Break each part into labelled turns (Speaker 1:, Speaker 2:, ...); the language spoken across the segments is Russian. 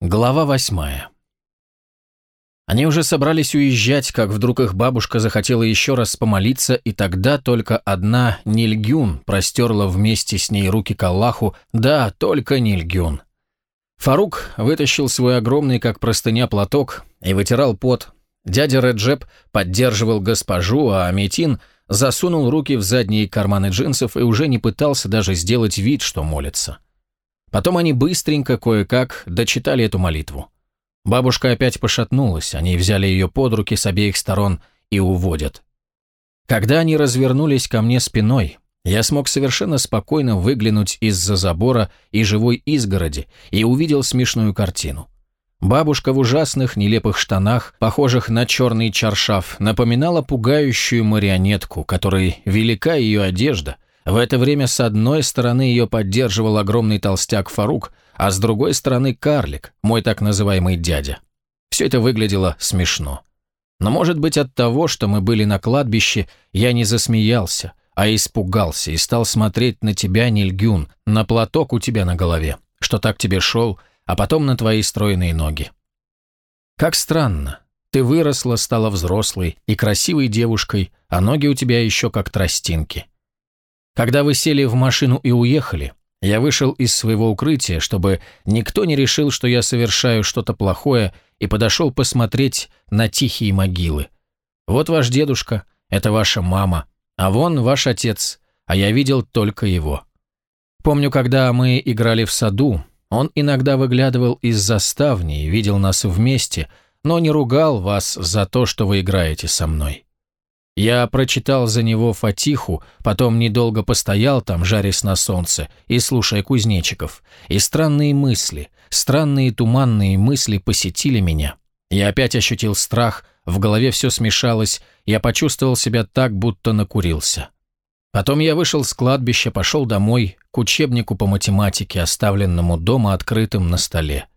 Speaker 1: Глава восьмая. Они уже собрались уезжать, как вдруг их бабушка захотела еще раз помолиться, и тогда только одна Нильгюн простерла вместе с ней руки к Аллаху, да, только Нильгюн. Фарук вытащил свой огромный, как простыня, платок и вытирал пот. Дядя Реджеп поддерживал госпожу, а Аметин засунул руки в задние карманы джинсов и уже не пытался даже сделать вид, что молится. Потом они быстренько, кое-как, дочитали эту молитву. Бабушка опять пошатнулась, они взяли ее под руки с обеих сторон и уводят. Когда они развернулись ко мне спиной, я смог совершенно спокойно выглянуть из-за забора и живой изгороди и увидел смешную картину. Бабушка в ужасных нелепых штанах, похожих на черный чаршаф, напоминала пугающую марионетку, которой велика ее одежда – в это время с одной стороны ее поддерживал огромный толстяк Фарук, а с другой стороны карлик, мой так называемый дядя. Все это выглядело смешно. Но может быть от того, что мы были на кладбище, я не засмеялся, а испугался и стал смотреть на тебя, Нильгюн, на платок у тебя на голове, что так тебе шел, а потом на твои стройные ноги. Как странно. Ты выросла, стала взрослой и красивой девушкой, а ноги у тебя еще как тростинки. Когда вы сели в машину и уехали, я вышел из своего укрытия, чтобы никто не решил, что я совершаю что-то плохое, и подошел посмотреть на тихие могилы. Вот ваш дедушка, это ваша мама, а вон ваш отец, а я видел только его. Помню, когда мы играли в саду, он иногда выглядывал из заставни и видел нас вместе, но не ругал вас за то, что вы играете со мной. Я прочитал за него Фатиху, потом недолго постоял там, жарясь на солнце, и слушая кузнечиков. И странные мысли, странные туманные мысли посетили меня. Я опять ощутил страх, в голове все смешалось, я почувствовал себя так, будто накурился. Потом я вышел с кладбища, пошел домой, к учебнику по математике, оставленному дома открытым на столе.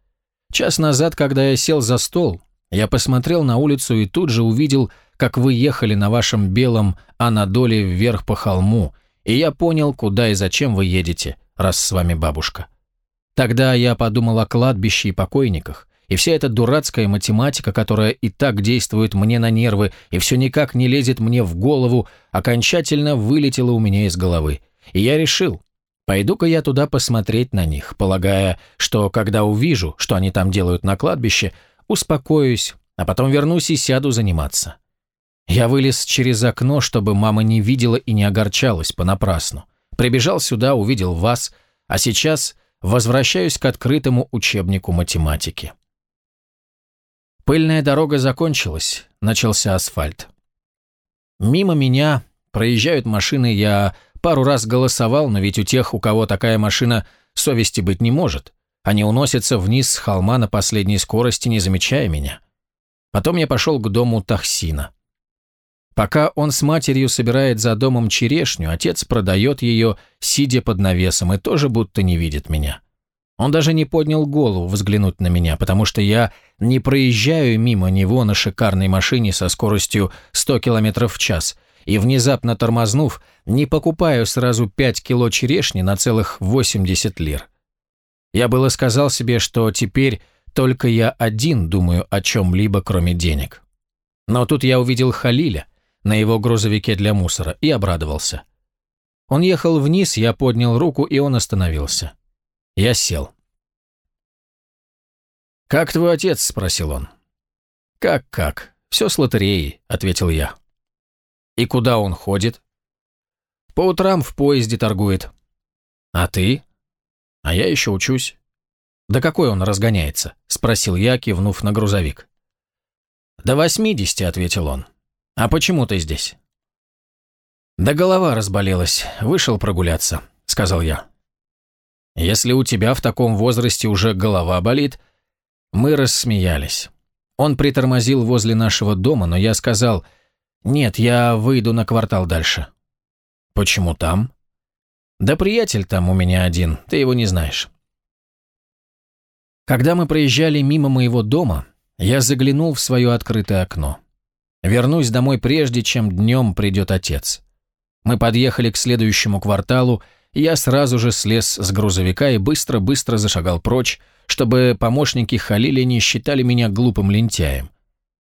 Speaker 1: Час назад, когда я сел за стол, я посмотрел на улицу и тут же увидел как вы ехали на вашем белом Анадоле вверх по холму, и я понял, куда и зачем вы едете, раз с вами бабушка. Тогда я подумал о кладбище и покойниках, и вся эта дурацкая математика, которая и так действует мне на нервы и все никак не лезет мне в голову, окончательно вылетела у меня из головы. И я решил, пойду-ка я туда посмотреть на них, полагая, что когда увижу, что они там делают на кладбище, успокоюсь, а потом вернусь и сяду заниматься. Я вылез через окно, чтобы мама не видела и не огорчалась понапрасну. Прибежал сюда, увидел вас, а сейчас возвращаюсь к открытому учебнику математики. Пыльная дорога закончилась, начался асфальт. Мимо меня проезжают машины, я пару раз голосовал, но ведь у тех, у кого такая машина, совести быть не может. Они уносятся вниз с холма на последней скорости, не замечая меня. Потом я пошел к дому Тахсина. Пока он с матерью собирает за домом черешню, отец продает ее, сидя под навесом, и тоже будто не видит меня. Он даже не поднял голову взглянуть на меня, потому что я не проезжаю мимо него на шикарной машине со скоростью 100 км в час, и, внезапно тормознув, не покупаю сразу 5 кило черешни на целых 80 лир. Я было сказал себе, что теперь только я один думаю о чем-либо, кроме денег. Но тут я увидел Халиля, на его грузовике для мусора и обрадовался. Он ехал вниз, я поднял руку, и он остановился. Я сел. «Как твой отец?» – спросил он. «Как-как? Все с лотереей», – ответил я. «И куда он ходит?» «По утрам в поезде торгует». «А ты?» «А я еще учусь». «Да какой он разгоняется?» – спросил я, кивнув на грузовик. «До восьмидесяти», – ответил он. «А почему ты здесь?» «Да голова разболелась. Вышел прогуляться», — сказал я. «Если у тебя в таком возрасте уже голова болит...» Мы рассмеялись. Он притормозил возле нашего дома, но я сказал, «Нет, я выйду на квартал дальше». «Почему там?» «Да приятель там у меня один, ты его не знаешь». Когда мы проезжали мимо моего дома, я заглянул в свое открытое окно. Вернусь домой прежде, чем днем придет отец. Мы подъехали к следующему кварталу, я сразу же слез с грузовика и быстро-быстро зашагал прочь, чтобы помощники Халиля не считали меня глупым лентяем.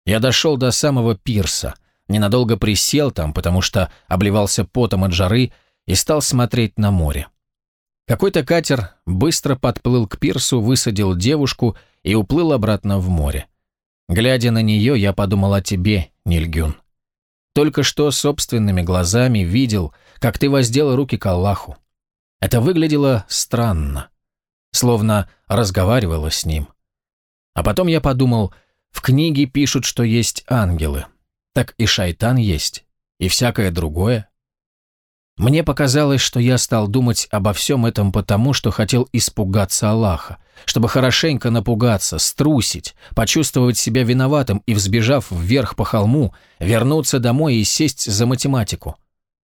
Speaker 1: Я дошел до самого пирса, ненадолго присел там, потому что обливался потом от жары и стал смотреть на море. Какой-то катер быстро подплыл к пирсу, высадил девушку и уплыл обратно в море. Глядя на нее, я подумал о тебе, Нильгюн. Только что собственными глазами видел, как ты воздел руки к Аллаху. Это выглядело странно, словно разговаривала с ним. А потом я подумал, в книге пишут, что есть ангелы. Так и шайтан есть, и всякое другое. Мне показалось, что я стал думать обо всем этом потому, что хотел испугаться Аллаха, чтобы хорошенько напугаться, струсить, почувствовать себя виноватым и, взбежав вверх по холму, вернуться домой и сесть за математику.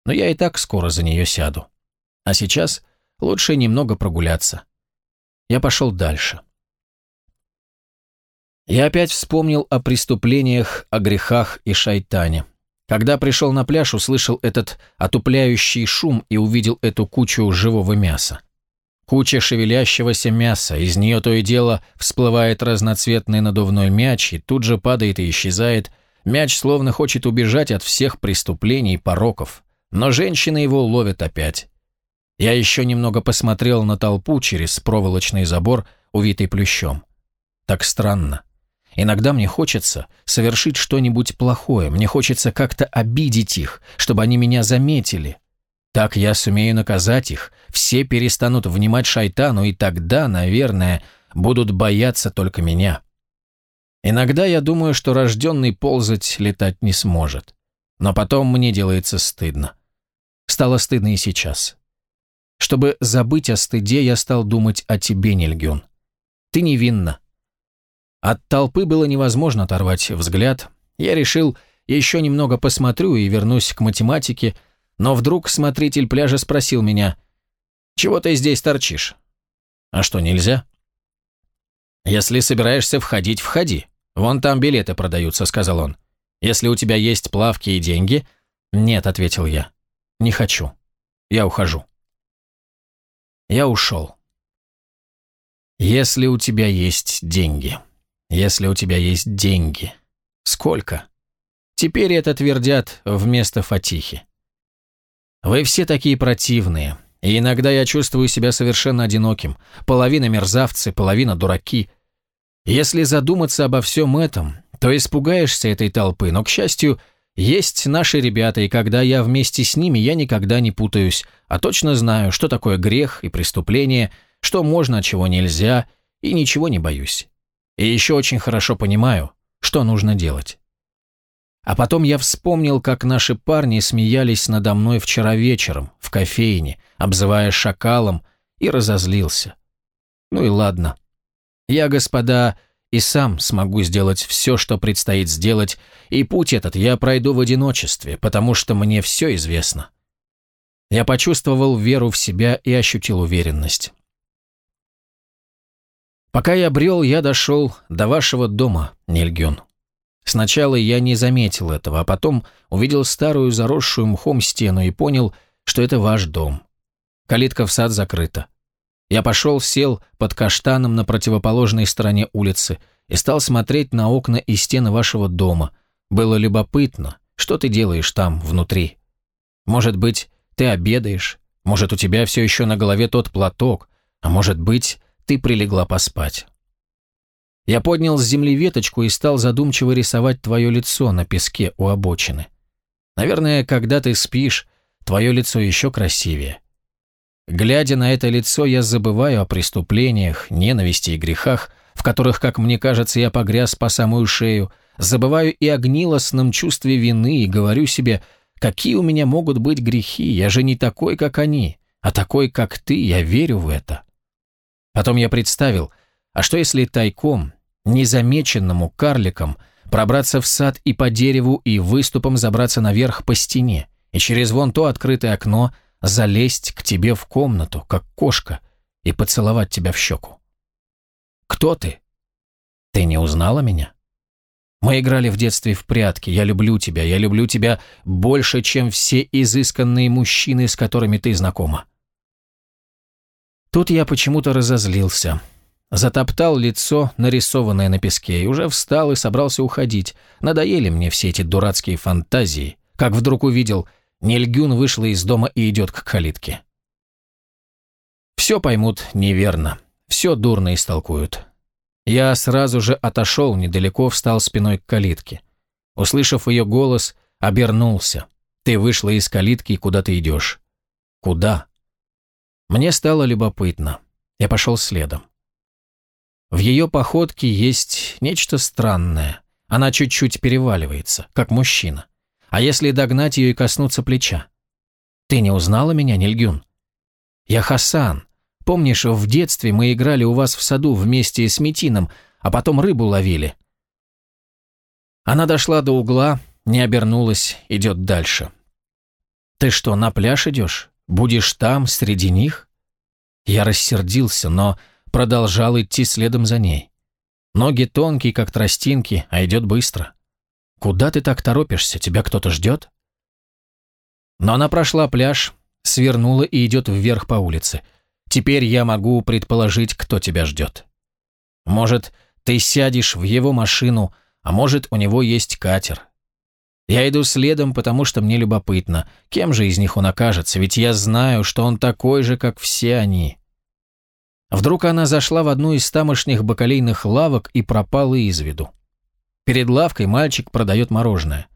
Speaker 1: Но я и так скоро за нее сяду. А сейчас лучше немного прогуляться. Я пошел дальше. Я опять вспомнил о преступлениях, о грехах и шайтане. Когда пришел на пляж, услышал этот отупляющий шум и увидел эту кучу живого мяса. Куча шевелящегося мяса, из нее то и дело всплывает разноцветный надувной мяч и тут же падает и исчезает. Мяч словно хочет убежать от всех преступлений и пороков, но женщины его ловят опять. Я еще немного посмотрел на толпу через проволочный забор, увитый плющом. Так странно. Иногда мне хочется совершить что-нибудь плохое, мне хочется как-то обидеть их, чтобы они меня заметили. Так я сумею наказать их, все перестанут внимать шайтану, и тогда, наверное, будут бояться только меня. Иногда я думаю, что рожденный ползать летать не сможет. Но потом мне делается стыдно. Стало стыдно и сейчас. Чтобы забыть о стыде, я стал думать о тебе, Нильгюн. Ты невинна, от толпы было невозможно оторвать взгляд. Я решил, еще немного посмотрю и вернусь к математике, но вдруг смотритель пляжа спросил меня, «Чего ты здесь торчишь?» «А что, нельзя?» «Если собираешься входить, входи. Вон там билеты продаются», — сказал он. «Если у тебя есть плавки и деньги...» «Нет», — ответил я. «Не хочу. Я ухожу». Я ушел. «Если у тебя есть деньги...» Если у тебя есть деньги. Сколько? Теперь это твердят вместо Фатихи. Вы все такие противные, и иногда я чувствую себя совершенно одиноким. Половина мерзавцы, половина дураки. Если задуматься обо всем этом, то испугаешься этой толпы, но, к счастью, есть наши ребята, и когда я вместе с ними, я никогда не путаюсь, а точно знаю, что такое грех и преступление, что можно, а чего нельзя, и ничего не боюсь. И еще очень хорошо понимаю, что нужно делать. А потом я вспомнил, как наши парни смеялись надо мной вчера вечером в кофейне, обзывая шакалом, и разозлился. Ну и ладно. Я, господа, и сам смогу сделать все, что предстоит сделать, и путь этот я пройду в одиночестве, потому что мне все известно. Я почувствовал веру в себя и ощутил уверенность. Пока я брел, я дошел до вашего дома, Нильгюн. Сначала я не заметил этого, а потом увидел старую заросшую мхом стену и понял, что это ваш дом. Калитка в сад закрыта. Я пошел, сел под каштаном на противоположной стороне улицы и стал смотреть на окна и стены вашего дома. Было любопытно, что ты делаешь там, внутри. Может быть, ты обедаешь, может, у тебя все еще на голове тот платок, а может быть, ты прилегла поспать. Я поднял с земли веточку и стал задумчиво рисовать твое лицо на песке у обочины. Наверное, когда ты спишь, твое лицо еще красивее. Глядя на это лицо, я забываю о преступлениях, ненависти и грехах, в которых, как мне кажется, я погряз по самую шею, забываю и о гнилостном чувстве вины и говорю себе, какие у меня могут быть грехи, я же не такой, как они, а такой, как ты, я верю в это. Потом я представил, а что если тайком, незамеченному карликом, пробраться в сад и по дереву и выступом забраться наверх по стене, и через вон то открытое окно залезть к тебе в комнату, как кошка, и поцеловать тебя в щеку. Кто ты? Ты не узнала меня? Мы играли в детстве в прятки. Я люблю тебя. Я люблю тебя больше, чем все изысканные мужчины, с которыми ты знакома. Тут я почему-то разозлился. Затоптал лицо, нарисованное на песке, и уже встал и собрался уходить. Надоели мне все эти дурацкие фантазии, как вдруг увидел, Нильгюн вышла из дома и идет к калитке. Все поймут неверно, все дурно истолкуют. Я сразу же отошел недалеко, встал спиной к калитке. Услышав ее голос, обернулся. Ты вышла из калитки, куда ты идешь? Куда? Мне стало любопытно. Я пошел следом. В ее походке есть нечто странное. Она чуть-чуть переваливается, как мужчина. А если догнать ее и коснуться плеча? Ты не узнала меня, Нильгюн? Я Хасан, Помнишь, в детстве мы играли у вас в саду вместе с Метином, а потом рыбу ловили?» Она дошла до угла, не обернулась, идет дальше. «Ты что, на пляж идешь? Будешь там, среди них?» Я рассердился, но продолжал идти следом за ней. Ноги тонкие, как тростинки, а идет быстро. «Куда ты так торопишься? Тебя кто-то ждет?» Но она прошла пляж, свернула и идет вверх по улице – Теперь я могу предположить, кто тебя ждет. Может, ты сядешь в его машину, а может, у него есть катер. Я иду следом, потому что мне любопытно, кем же из них он окажется, ведь я знаю, что он такой же, как все они. Вдруг она зашла в одну из тамошних бакалейных лавок и пропала из виду. Перед лавкой мальчик продает мороженое.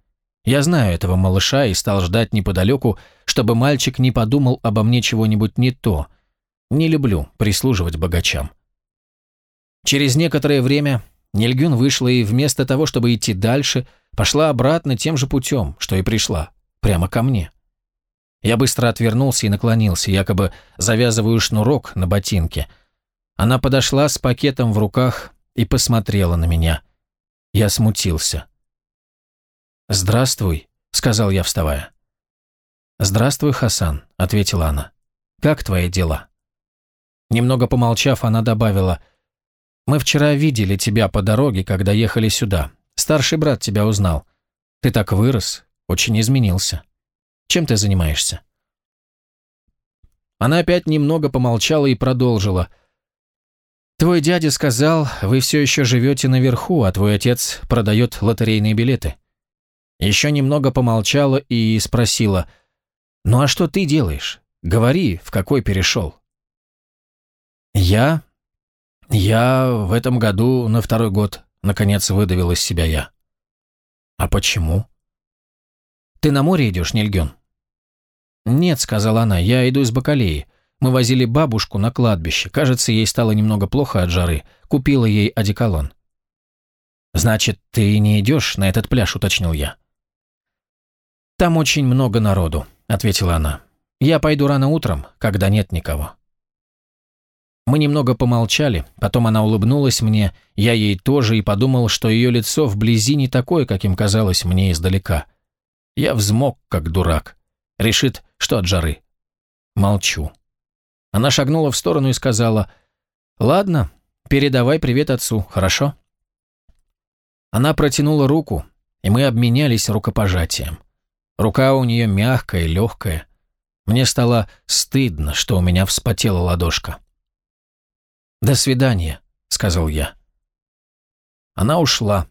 Speaker 1: Я знаю этого малыша и стал ждать неподалеку, чтобы мальчик не подумал обо мне чего-нибудь не то, не люблю прислуживать богачам. Через некоторое время Нильгюн вышла и вместо того, чтобы идти дальше, пошла обратно тем же путем, что и пришла, прямо ко мне. Я быстро отвернулся и наклонился, якобы завязываю шнурок на ботинке. Она подошла с пакетом в руках и посмотрела на меня. Я смутился. «Здравствуй», — сказал я, вставая. «Здравствуй, Хасан», — ответила она. «Как твои дела?» Немного помолчав, она добавила, «Мы вчера видели тебя по дороге, когда ехали сюда. Старший брат тебя узнал. Ты так вырос, очень изменился. Чем ты занимаешься?» Она опять немного помолчала и продолжила. «Твой дядя сказал, вы все еще живете наверху, а твой отец продает лотерейные билеты». Еще немного помолчала и спросила, «Ну а что ты делаешь? Говори, в какой перешел?» «Я? Я в этом году на второй год, наконец, выдавил из себя я». «А почему?» «Ты на море идешь, Нильгён?» «Нет», — сказала она, — «я иду из Бакалеи. Мы возили бабушку на кладбище. Кажется, ей стало немного плохо от жары. Купила ей одеколон». «Значит, ты не идешь на этот пляж», — уточнил я. «Там очень много народу», — ответила она. «Я пойду рано утром, когда нет никого». Мы немного помолчали, потом она улыбнулась мне, я ей тоже и подумал, что ее лицо вблизи не такое, каким казалось мне издалека. Я взмок, как дурак. Решит, что от жары. Молчу. Она шагнула в сторону и сказала, «Ладно, передавай привет отцу, хорошо?» Она протянула руку, и мы обменялись рукопожатием. Рука у нее мягкая, легкая. Мне стало стыдно, что у меня вспотела ладошка. «До свидания», — сказал я. Она ушла.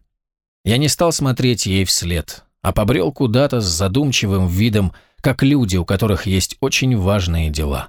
Speaker 1: Я не стал смотреть ей вслед, а побрел куда-то с задумчивым видом, как люди, у которых есть очень важные дела.